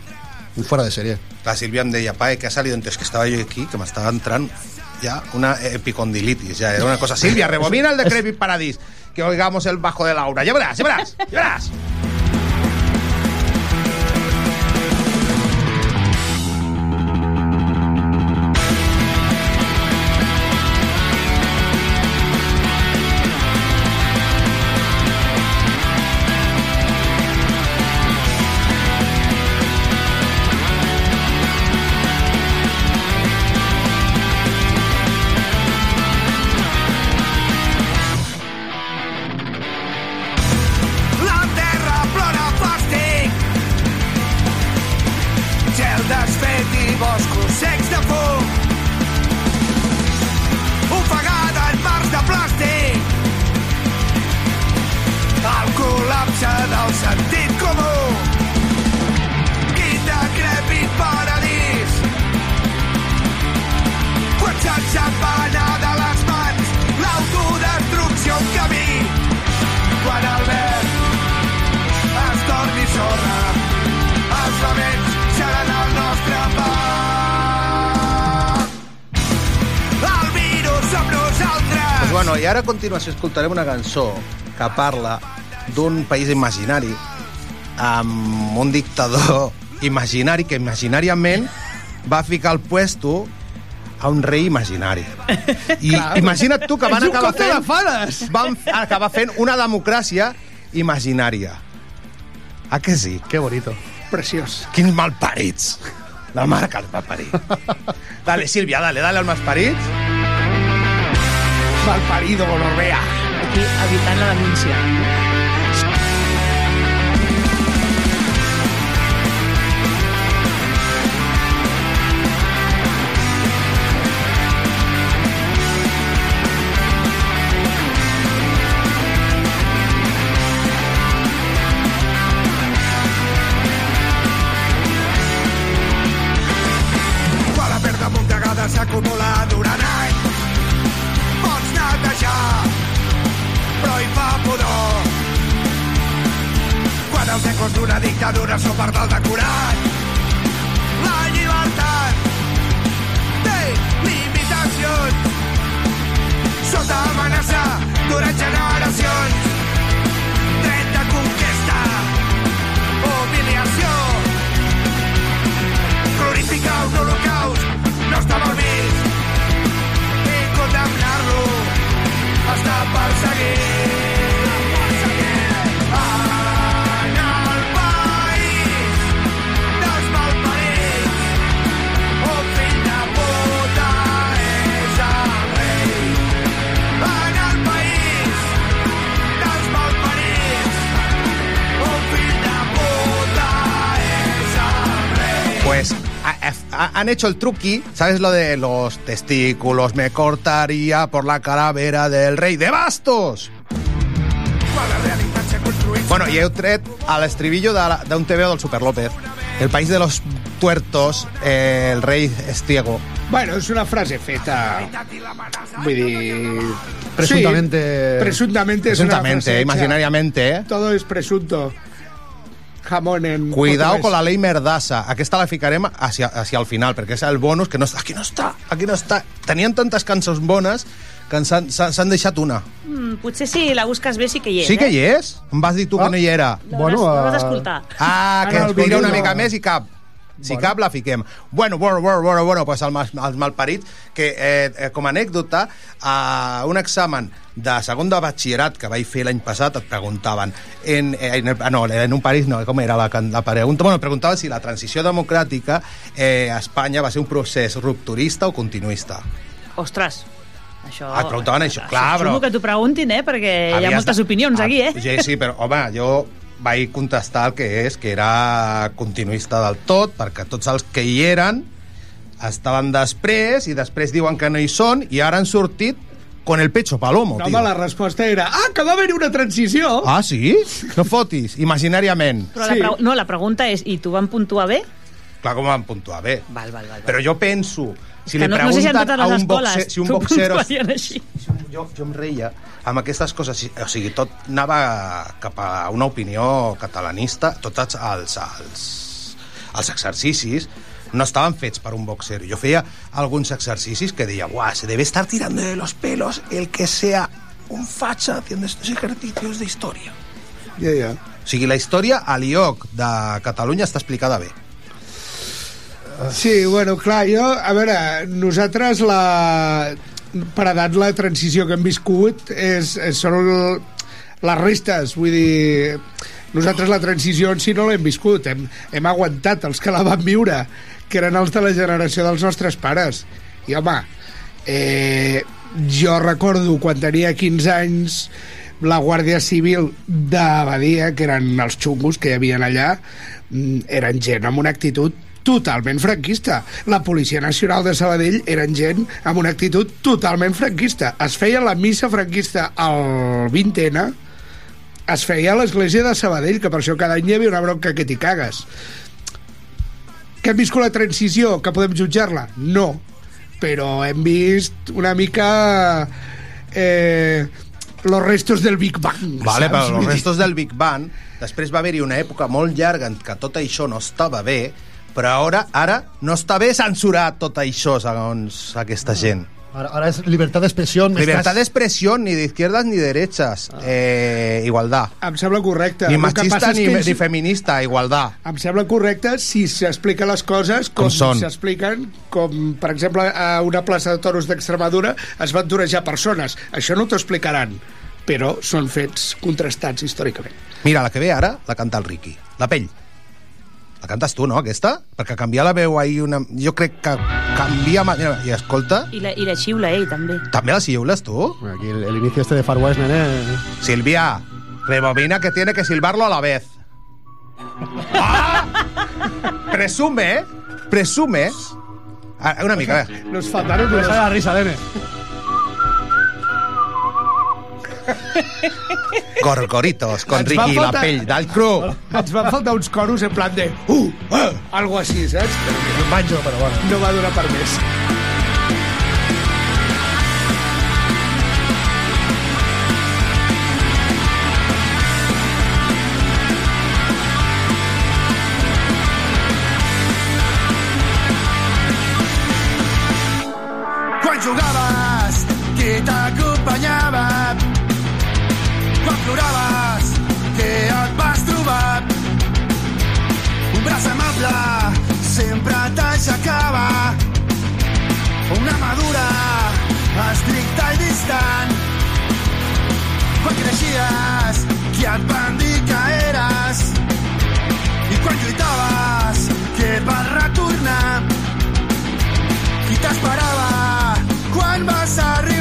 un fora de sèrie. La Sílvia em deia, pa, que ha salido antes que estaba yo aquí, que me estaba entrando ya una epicondilitis, ya era una cosa. Silvia, rebobina el de Creepy Paradis, que oigamos el bajo de Laura. Ya verás, ya verás, ya verás. Continuació escoltarem una cançó que parla d'un país imaginari amb un dictador imaginari que imaginàriament va ficar al puesto a un rei imaginari. I imagina't tu que van acabar fent... Van acabar fent una democràcia imaginària. Ah que sí? Que bonito. Preciós. Quins malparits. La marca els va parir. Dale, Sílvia, dale, dale al malparits. Malparido, gonorrea. Aquí, evitant la denúncia. D'una dictadura són part del decorat. La llibertat té limitacions. Sota amenaça durant generacions dret de conquesta humiliació. Glorificar un holocaust no està mal vist. I condemnar-lo està perseguit han hecho el truqui, ¿sabes lo de los testículos? Me cortaría por la calavera del rey de bastos. Bueno, i heu tret a l'estribillo d'un TVO del Super López. El país de los tuertos, eh, el rey es ciego. Bueno, és una frase feta... Vull dir... Presuntamente- Sí, presuntamente és una Presuntamente, frase hecha. imaginariamente, eh? Todo es presunto. Jamón en... Cuidado con la ley Merdassa. Aquesta la ficarem hacia, hacia el final, perquè és el bonus que no està... Aquí no està, aquí no està. Tenien tantes cançons bones que s'han s'han deixat una. Mm, potser si la busques bé sí que hi és, Sí que eh? hi és? Em vas dir tu que no hi era. L'hauràs Bueno, l'hauràs eh, d'escoltar. Ah, que En ens una no. mica més i cap. Si cap la fiquem. Bueno, bueno, bueno, bueno, bueno pues el, mal- els malparits, que eh, eh, com a anècdota, a un examen de segon de batxillerat que vaig fer l'any passat, et preguntaven, en, en, el, ah, no, en un París, no, com era la, la pregunta? Bueno, et preguntaven si la transició democràtica eh, a Espanya va ser un procés rupturista o continuista. Ostres, això... Ah, et preguntaven això, clar, Sumo però- que t'ho preguntin, eh? Perquè hi ha moltes de- opinions Ah, aquí, eh? Sí, sí, però, home, jo vaig contestar el que és, que era continuista del tot, perquè tots els que hi eren estaven després, i després diuen que no hi són, i ara han sortit con el pecho palomo, No, tio. home, la resposta era ah, que va haver-hi una transició. Ah, sí? No fotis, imaginàriament. Però Sí. la, no, la pregunta és, i tu van puntuar bé? Clar, com van puntuar bé. Val, val, val. val. Però jo penso, si que li no, no sé si pregunten a les un boxer, escoles si un puntuarien així. Jo, jo em reia amb aquestes coses, si- o sigui, tot anava cap a una opinió catalanista, tots els, els, els exercicis no estaven fets per un boxer. Jo feia alguns exercicis que deia, guau, se debe estar tirando de los pelos el que sea un facha haciendo estos ejercicios de historia. Ja, ja. O sigui, la història a l'IOC de Catalunya està explicada bé. Sí, bueno, clar, jo, a veure, nosaltres la... per edat la transició que hem viscut és, és són el, les restes, vull dir, nosaltres la transició en si no l'hem viscut, hem, hem aguantat els que la van viure, que eren els de la generació dels nostres pares. I, home, eh, jo recordo quan tenia 15 anys la Guàrdia Civil de Badia, que eren els xungos que hi havia allà, mm, eren gent amb una actitud totalment franquista. La Policia Nacional de Sabadell eren gent amb una actitud totalment franquista. Es feia la missa franquista al 20N, es feia a l'església de Sabadell, que per això cada any hi havia una bronca que t'hi cagues. Que hem viscut la transició, que podem jutjar-la? No. Però hem vist una mica... Eh, los restos del Big Bang. Vale, saps? però dir- restos del Big Bang, després va haver-hi una època molt llarga en què tot això no estava bé, però ara, ara no està bé censurar tot això, segons aquesta gent. Ara, ara és llibertat d'expressió. més Libertad cas- de expresión, ni de izquierdas ni derechas. Eh, igualdad. Em sembla correcte. Ni machista ni, que ni feminista, igualdad. Em sembla correcte si s'expliquen les coses com, Com són. s'expliquen, com, per exemple, a una plaça de toros d'Extremadura es van torejar persones. Això no t'ho explicaran, però són fets contrastats històricament. Mira, la que ve ara la canta el Ricky. La pell. La cantes tu, no, aquesta? Perquè canviar la veu ahir una... Jo crec que canvia... Mira, I escolta, I la, I la xiula ell, també. també la xiules tu? Aquí el, el inicio este de Far West, nene. Silvia, rebobina que tiene que silbarlo a la vez. ¡Ah! Presume, ¿eh? Presume. Ah, una mica, a ver. Nos faltaron Me unos... sale la risa, nene. Gorgoritos con Ricky, la faltar- pell del cru. Ens van faltar uns coros en plan de... Uh, uh, algo així, saps? Un banjo, però bueno. No va donar per més. Quan ploraves, què et vas trobar? Un braç amable sempre t'aixecava. Una madura estricta i distant. Quan creixies, qui et van dir que eres? I quan lluitaves, què vas retornar? qui t'esperava quan vas arribar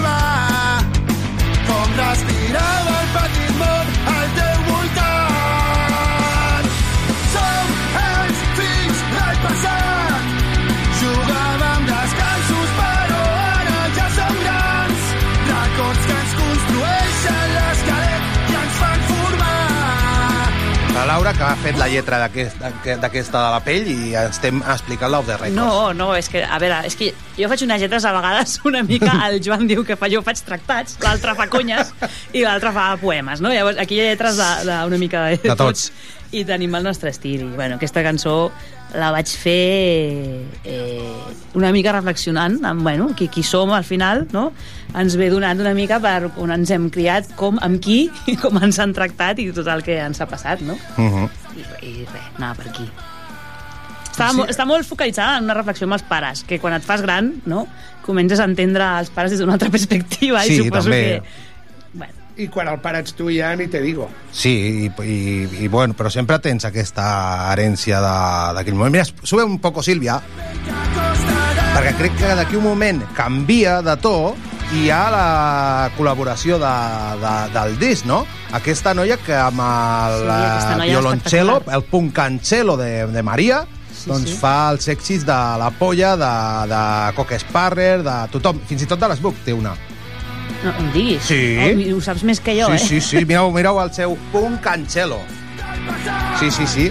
fet la lletra d'aquest- d'aquesta de la pell i estem explicant l'off the record. No, no, és que, a veure, és que jo faig unes lletres a vegades una mica, el Joan diu que fa, jo faig tractats, l'altre fa conyes i l'altre fa poemes, no? Llavors, aquí hi ha lletres de, de una mica de, De tots. I tenim el nostre estil. I, bueno, aquesta cançó la vaig fer eh, una mica reflexionant en, bueno, qui, qui som al final, no? Ens ve donant una mica per on ens hem criat, com, amb qui, com ens han tractat i tot el que ens ha passat, no? Uh -huh. I, i res, anava per aquí. Està, sí. està molt focalitzada en una reflexió amb els pares, que quan et fas gran, no?, comences a entendre els pares des d'una altra perspectiva Sí, i suposo també. que... Bueno, I quan el pare ets tu ja ni te digo. Sí, i, i, i bueno, però sempre tens aquesta herència d'aquell moment. Mira, sube un poco, Sílvia, perquè crec que d'aquí un moment canvia de to i hi ha la col·laboració de, de, del disc, no? Aquesta noia que amb el Sí, noia violoncello, el puncancelo de, de Maria, Sí, doncs sí. fa els èxits de la polla, de, de Coque Sparrer, de tothom, fins i tot de l'Sbook té una. No, em diguis. Sí. Oh, ho saps més que jo, sí, eh? sí, sí, mireu, mireu el seu punt cancelo. Sí, sí, sí.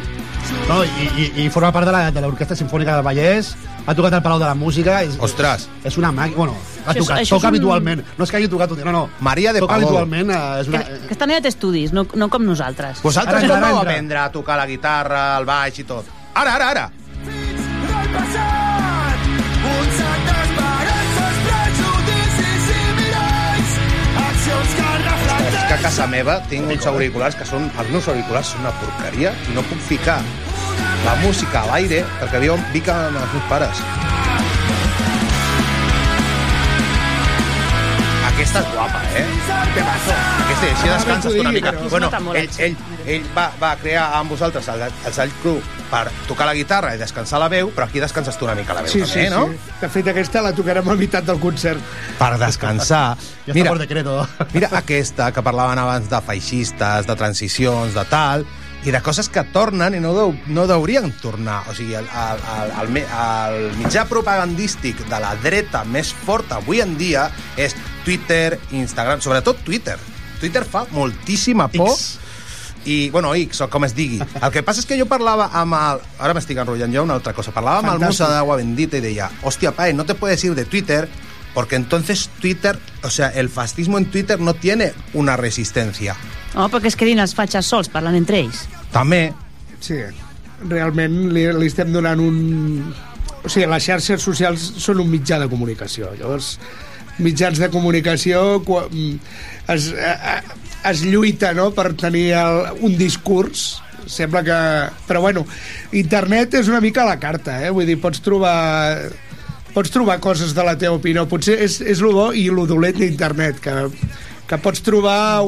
No, i, i, i forma part de la- de l'Orquestra Sinfònica del Vallès, ha tocat al Palau de la Música... És, Ostres. És una màquina... Bueno, ha Això és- tocat, això toca és un- habitualment. No és que hagi tocat un dia, no, no. Maria de toca Pavó. habitualment, eh, és una... Que, aquesta noia té estudis, no, no com nosaltres. Vosaltres Ara com entra, vau aprendre a tocar la guitarra, el baix i tot? Ara, ara, ara. que És que a casa meva tinc uns auriculars que són... Els meus auriculars són una porqueria i no puc ficar la música a l'aire perquè viu, vic amb els meus pares. Aquesta és guapa, eh? Aquesta, així descanses tu una mica. però- Bueno, ell, el ell, ell va, va crear amb vosaltres el, el Sall Crew per tocar la guitarra i descansar la veu, però aquí descanses tu una mica la veu Sí, també, sí, no? sí. De fet, aquesta la tocarem a meitat del concert. Per descansar. Ja està por decreto. Mira aquesta que parlaven abans de feixistes, de transicions, de tal, i de coses que tornen i no, deu, no deurien tornar. O sigui, el, el, el, el, el mitjà propagandístic de la dreta més forta avui en dia és Twitter, Instagram, sobretot Twitter. Twitter fa moltíssima por X. i, bueno, X, o com es digui. El que passa és que jo parlava amb el... Ara m'estic enrotllant jo una altra cosa. Parlava amb el Fantàstic. Musa d'Agua Bendita i deia, hòstia, pae, no te puedes ir de Twitter porque entonces Twitter, o sea, el fascismo en Twitter no tiene una resistencia. Home, perquè es quedin els fatxes sols parlant entre ells. També, Sí, realment li, li estem donant un... O sigui, les xarxes socials són un mitjà de comunicació. Llavors, mitjans de comunicació mm, es, es lluita no, per tenir el, un discurs sembla que... Però bueno, internet és una mica a la carta, eh? Vull dir, pots trobar pots trobar coses de la teva opinió. Potser és, és lo bo i lo dolent d'internet, que, que pots trobar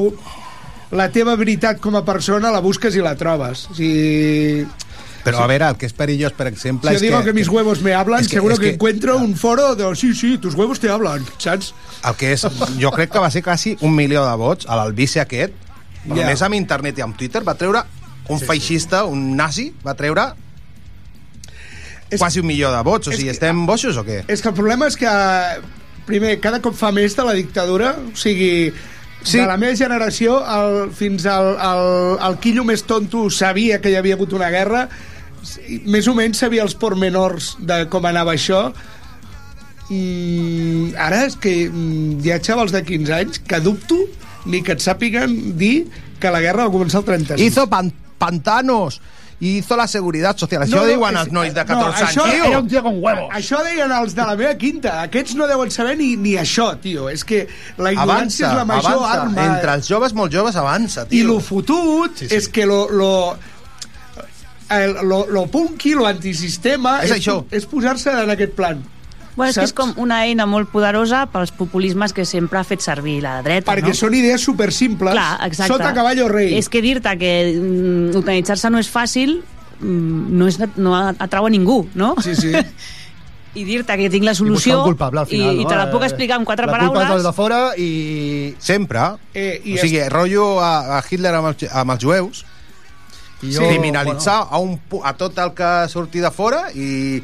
la teva veritat com a persona, la busques i la trobes. O sigui, però a veure, el que és perillós, per exemple, si és digo que, que, mis huevos me hablan, que- seguro que, que- encuentro un foro de sí, sí, tus huevos te hablan, saps? el que és, jo crec que va ser quasi un milió de vots a l'Albici aquest, Ja. només amb internet i amb Twitter va treure un sí, feixista, un nazi, va treure És- quasi un milió de vots. O sigui, que- estem boixos o què? És que el problema és que, primer, cada cop fa més de la dictadura, o sigui, Sí. de la meva generació el, fins al, al, al quillo més tonto sabia que hi havia hagut una guerra, més o menys sabia els pormenors de com anava això, Mm, ara és que mm, hi ha xavals de 15 anys que dubto ni que et sàpiguen dir que la guerra va començar el 36. Hizo pan pantanos i hizo la seguretat social. Això No, no, diuen és- els nois de no, 14 això anys, era tio. un tío con huevos. Això deien els de la meva quinta. Aquests no deuen saber ni, ni això, tio. És que la ignorància és la major avança. arma. Entre els joves, molt joves, avança, I tio. lo fotut sí, sí. és que lo, lo, el, lo, lo punky, lo antisistema... És això. És posar-se en aquest plan. Bueno, és que és com una eina molt poderosa pels populismes que sempre ha fet servir la dreta, Perquè no? són idees super simples. Clar, exacte. Sota caballo rei. És que dir-te que mm, organitzar-se no és fàcil mm, no, és, no atrau a ningú, no? Sí, sí. I dir-te que tinc la I solució un culpable al final, i, i no? te la puc Eh, explicar en quatre la culpa és paraules de fora i... Sempre. Eh, i o sigui, rotllo a, a Hitler amb els, amb els jueus, I sí, criminalitzar a, un, a tot el que surti de fora i,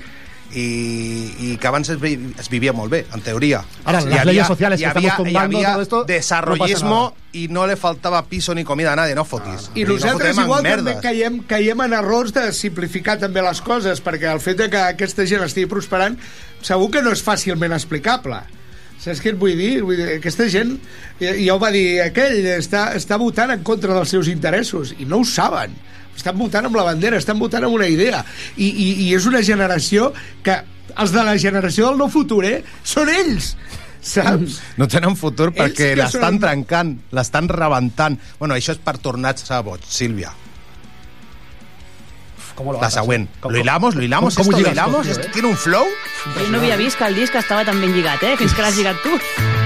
i, i que abans es, vi- es vivia molt bé, en teoria. Ara, las leyes sociales que estamos tumbando, havia todo esto, desarrollismo no i no le faltava piso ni comida a nadie, no fotis. I no nosaltres fotem en igual també caiem, caiem en errors de simplificar també les coses, perquè el fet de que aquesta gent estigui prosperant segur que no és fàcilment explicable. Saps què et vull dir? Vull dir aquesta gent, ja, ja ho va dir aquell, està, està votant en contra dels seus interessos, i no ho saben. Estan votant amb la bandera, estan votant amb una idea. I, i, i és una generació que els de la generació del no futur, eh? Són ells! Saps? No tenen futur perquè l'estan són- trencant, l'estan rebentant. Bueno, això és per tornar-se a boig, Sílvia. ¿Cómo lo La haces? següent. ¿Cómo- ¿Lo hilamos? ¿Lo hilamos? cómo- ¿Esto cómo lo hilamos? tot, ¿Esto eh? tiene un flow? Jo no havia vist que el disc estava tan ben lligat, eh? Fins que l'has lligat tu.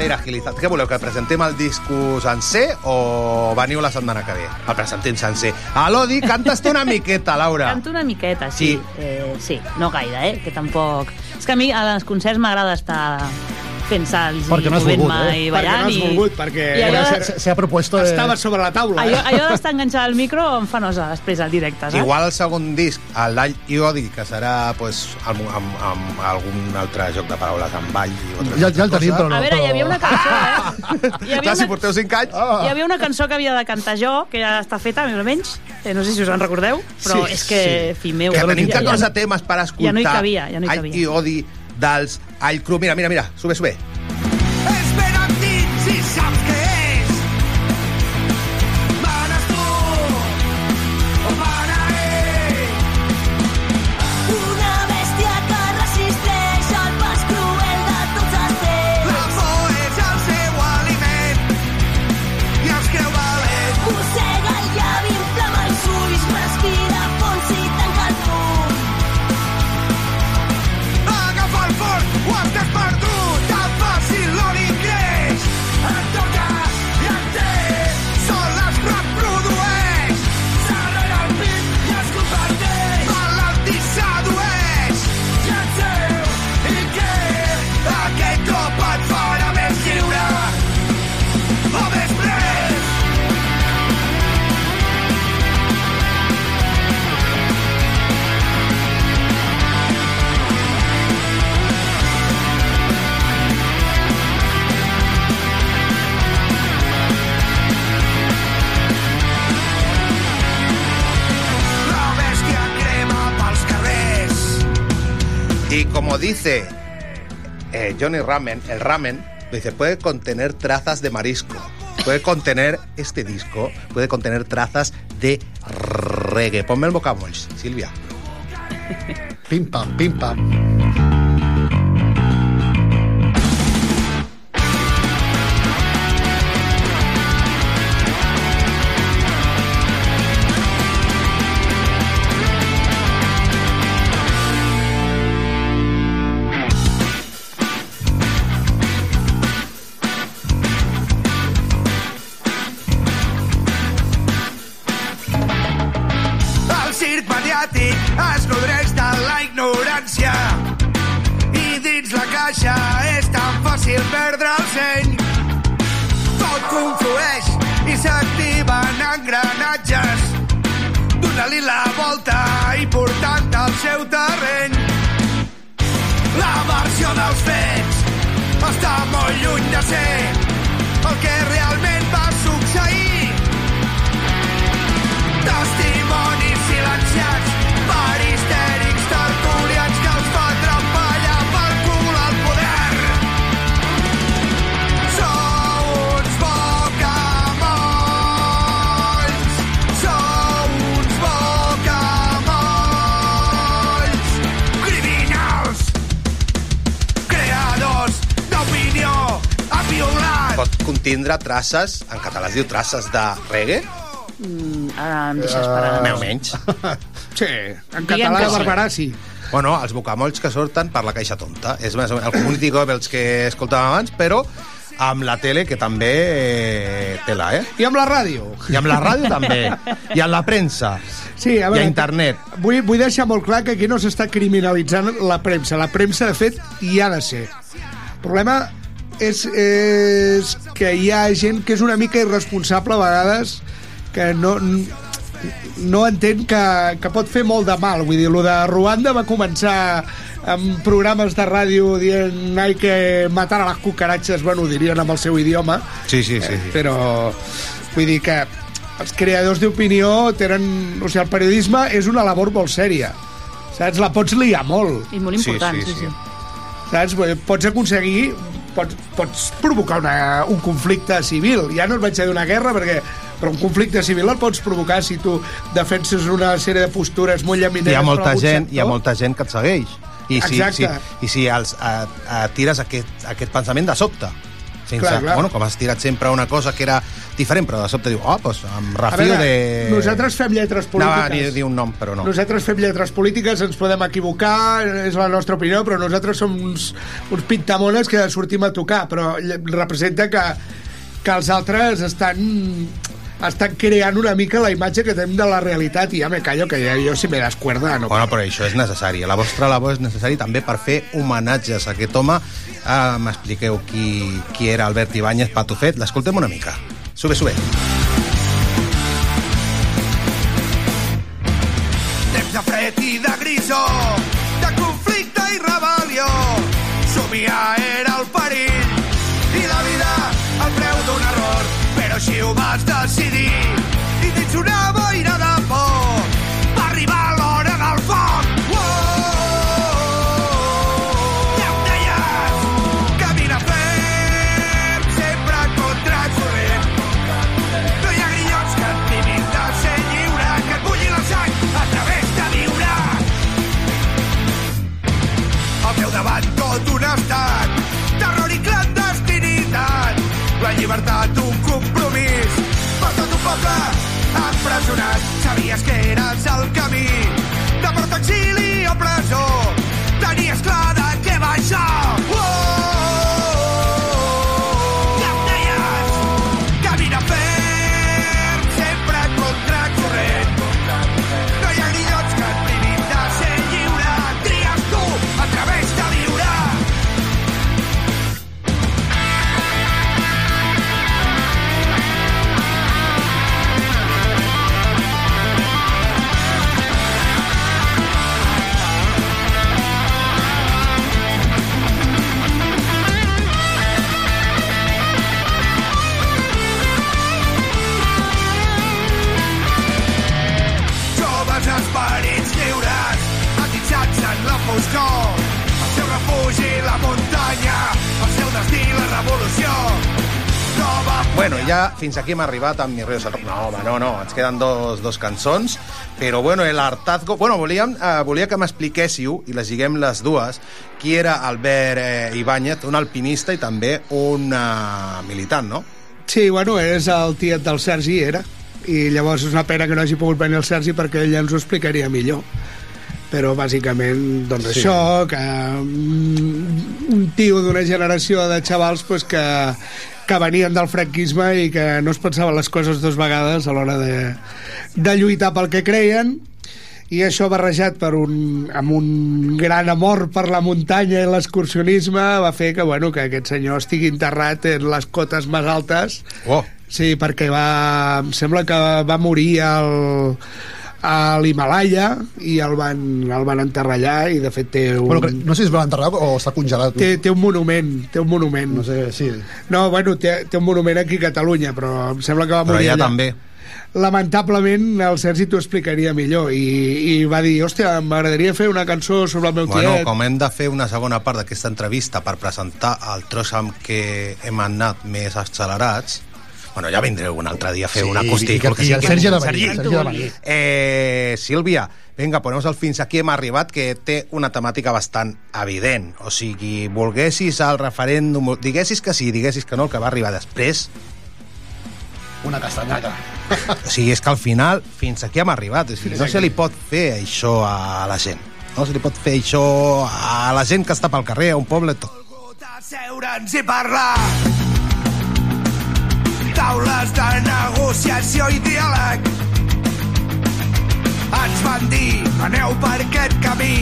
Vamos a ir agilizant. Què voleu, que presentem el disco sencer o veniu la setmana que ve? El presentem sencer. A l'Odi, cantes tu una miqueta, Laura. Canto una miqueta, sí. Sí. Eh, sí, no gaire, eh? Que tampoc... És que a mi als concerts m'agrada estar fent salts Perquè i no has volgut, eh? i Perquè ballant. no has volgut, perquè I allò, Se, de, se, se ha propuesto... de- Estava sobre la taula. allò, allò d'estar enganxat al micro em fa nosa després al directe, saps? Igual el segon disc, el Dall i Odi, que serà pues, amb, amb, amb algun altre joc de paraules, amb ball i altres Ja, ja el tenim, però no. A veure, hi havia una cançó, eh? Hi havia Clar, si una, porteu 5 anys... Ah. hi havia una cançó que havia de cantar jo, que ja està feta, més o menys. Eh, no sé si us en recordeu, però Sí, és que, sí. fi meu... Que tenim ja- 14 ja- temes per escoltar. ja no hi cabia, ja no hi All cabia. i Odi dels All Cru. Mira, mira, mira, sube, sube. Dice eh, Johnny Ramen, el ramen, dice, puede contener trazas de marisco. Puede contener este disco, puede contener trazas de reggae. Ponme el bocamolls, Silvia. Pim, pam, pim, pam. Mediàtic es nodreix de la ignorància i dins la caixa és tan fàcil perdre el seny. Tot conflueix i s'activen engranatges donant-li la volta i portant al seu terreny. La versió dels fets està molt lluny de ser el que realment va succeir. Testimonis silenciats Pot contindre traces, en català es diu traces de reggae, Ara em deixes parar. més o menys. Sí, en Diguem català que de. Barberà sí. Bueno, els bocamolls que surten per la caixa tonta. És més o menys el Community Goebbels que escoltàvem abans, però amb la tele, que també eh, tela, eh? I amb la ràdio. I amb la ràdio també. I amb la premsa. Sí, a I veure, a internet. Vull, vull deixar molt clar que aquí no s'està criminalitzant la premsa. La premsa, de fet, hi ha de ser. El problema és, és que hi ha gent que és una mica irresponsable a vegades que no, no entén que, que pot fer molt de mal. Vull dir, lo de Ruanda va començar amb programes de ràdio dient ai que matar a les cucaratges, bueno, ho dirien amb el seu idioma, Sí, sí, sí. sí. però vull dir que els creadors d'opinió tenen... O sigui, el periodisme és una labor molt sèria. Saps? La pots liar molt. I molt Sí, important, sí, sí, sí. sí. Saps? Vull dir, Pots aconseguir... Pots, pots provocar una, un conflicte civil. Ja no et vaig dir una guerra, perquè però un conflicte civil el pots provocar si tu defenses una sèrie de postures molt llamineres hi ha molta gent, hi ha molta gent que et segueix. I si, si, Exacte. i si els, a, a, tires aquest, aquest pensament de sobte, sense, Clar, clar. Bueno, com has tirat sempre una cosa que era diferent, però de sobte diu, oh, doncs em refio veure, de... nosaltres fem lletres Anava a polítiques. dir, un nom, però no. Nosaltres fem lletres polítiques, ens podem equivocar, és la nostra opinió, però nosaltres som uns, uns pintamones que sortim a tocar, però representa que, que els altres estan estan creant una mica la imatge que tenim de la realitat i ja me callo, que ja, jo si me descuerda no Bueno, però això és necessari. La vostra labor és necessari també per fer homenatges a aquest home. Ah, M'expliqueu qui, qui era Albert Ibáñez Patufet. L'escoltem una mica. Sube, sube. Temps de fred i de grisor, de conflicte i rebel·lió. Somiar era el perill i la vida el preu d'un error. Però així ho vas decidir i dins una llibertat, un compromís, per tot un poble empresonat. Sabies que eres ja fins aquí hem arribat amb Mi Río. No, home, no, no, ens queden dos, dos cançons, però bueno, el hartazgo... Bueno, volíem, eh, volia que m'expliquéssiu, i les lliguem les dues, qui era Albert eh, Ibáñez, un alpinista i també un eh, militant, no? Sí, bueno, és el tiet del Sergi, era. I llavors és una pena que no hagi pogut venir el Sergi perquè ell ens ho explicaria millor. Però bàsicament, doncs Sí. sí. això, que mm, un tio d'una generació de xavals pues, que, que venien del franquisme i que no es pensaven les coses dues vegades a l'hora de, de lluitar pel que creien. I això barrejat per un, amb un gran amor per la muntanya i l'excursionisme va fer que, bueno, que aquest senyor estigui enterrat en les cotes més altes. Oh, Sí, perquè va... Em sembla que va morir al, a l'Himalaya i el van, el van enterrar allà i de fet té un, Bueno, no sé si es va enterrar o està congelat. té, té un monument, té un monument. No sé, sí. No, bueno, té, té un monument aquí a Catalunya, però em sembla que va però morir allà allà. també. Lamentablement, el Sergi t'ho explicaria millor i, i va dir, hòstia, m'agradaria fer una cançó sobre el meu Bueno, tiet. com hem de fer una segona part d'aquesta entrevista per presentar el tros amb què hem anat més accelerats, bueno, ja vindreu un altre dia a fer Sí, un acústic. i- i el. Sergi ha de venir, Sergi, ha de venir. Eh, Sílvia, vinga, poneu el fins aquí hem arribat, que té una temàtica bastant evident. O sigui, volguessis al referèndum, diguessis que sí, diguessis que no, el que va arribar després, Una castanyada. o sigui, és que al final fins aquí hem arribat. O sigui, no se li pot fer això a la gent. No se li pot fer això a la gent que està pel carrer, a un poble, tot. Asseure'ns i parlar. Taules de negociació i diàleg. Ens van dir, aneu per aquest camí.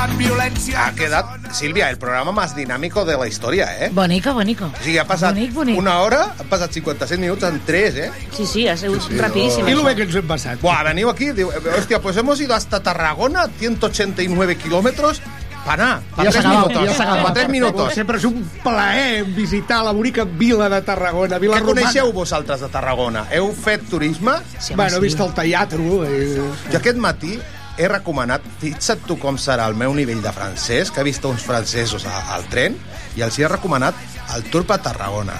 Amb violència... Ha quedat, Sílvia, el programa más dinámico de la historia, ¿eh? Bonico, bonico. O sigui, ha passat Bonic, bonic. una hora, han passat 57 minuts en 3, ¿eh? Sí, sí, ha sigut rapidíssim. I el bé que ens hem passat. Buah, veniu aquí, diu, hostia, pues hemos ido hasta Tarragona, 189 kilómetros, para nada, Ja para s'ha 3 acabat, minutos, ja s'ha acabat. para 3 minutos. Sempre és un plaer visitar la bonica vila de Tarragona, vila Què romana. coneixeu vosaltres de Tarragona? Heu fet turisme? Sí, Bueno, he vist el teatre. Eh... Jo aquest matí he recomanat, fixa't tu com serà el meu nivell de francès, que he vist uns francesos a- al tren, i els hi he recomanat el Tour per Tarragona.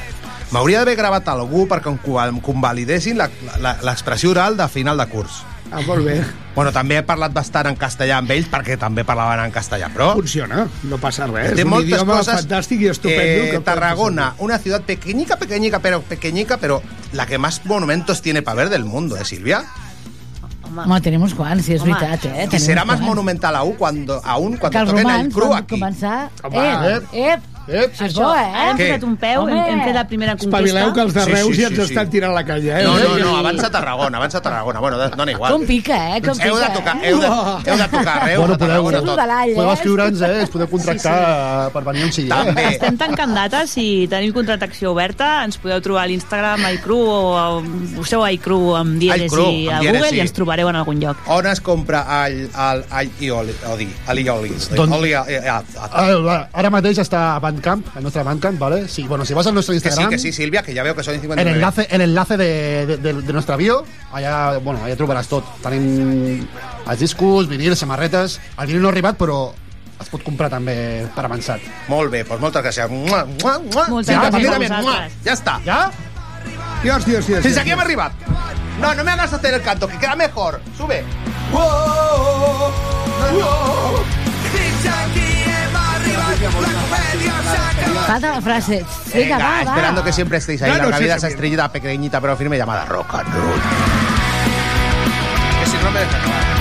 M'hauria d'haver gravat algú perquè em conva- em convalidessin la- la- l'expressió oral de final de curs. Ah, molt bé. Bueno, també he parlat bastant en castellà amb ells, perquè també parlaven en castellà, però... Funciona, no passa res. Té un moltes idioma coses. fantàstic i estupendo. Eh, que Tarragona, una ciudad pequeñica, pequeñica, pero pequeñica, pero la que más monumentos tiene para ver del mundo, ¿eh, Silvia? Home, tenim uns quants, sí, és Home. veritat, eh? Uns más quants. monumental aún cuando, aún els toquen el romans cru van aquí. començar... Home. Ep, ep, Ep, això és Això, bo, ara hem eh? posat un peu, hem, Home. hem fet la primera conquesta. Espavileu que els de Sí, Reus sí, ja sí, ens sí. estan tirant la canya, eh? No, no, I- no, abans a Tarragona, abans a Tarragona. Bueno, dona igual. Com pica, eh? Com pica, Heu de tocar, eh? heu de, heu de tocar arreu, Bueno, a Tarragona, podeu- tot. de l'all, Podeu eh? escriure'ns, eh? Ens podeu contractar sí, per venir on sigui. També. Eh? Estem tancant dates i tenim contractació oberta. Ens podeu trobar a l'Instagram iCru o a, busqueu iCru amb dièresi iCru, a amb Google i ens trobareu en algun lloc. On es compra all, all, all i oli? Odi, oli, oli. Don- oli, eh, eh, ah, Ah, Ara mateix està a Bandcamp, el nostre Bandcamp, ¿vale? Sí, bueno, si vas al nuestro que sí, Instagram, que sí, Silvia, que ja veu que el 59. enlace, el enlace de, de, de, de nuestra bio, allà, bueno, allà trobaràs tot. Tenim els discos, vinils, samarretes... El vinil no ha arribat, però es pot comprar també per avançat. Molt bé, doncs moltes gràcies. Mua, mua, mua. Moltes gràcies a vosaltres. Ja està. Ja? Dios, Dios, Dios. Fins aquí hem arribat. No, no me hagas hacer el canto, que queda mejor. Sube. Fins aquí hem Falta la frase. Vinga, va, va. esperando que siempre estéis ahí. Ya la no Navidad si esa bien. estrellita pequeñita pero firme llamada rock and roll. Que si no me deja acabar.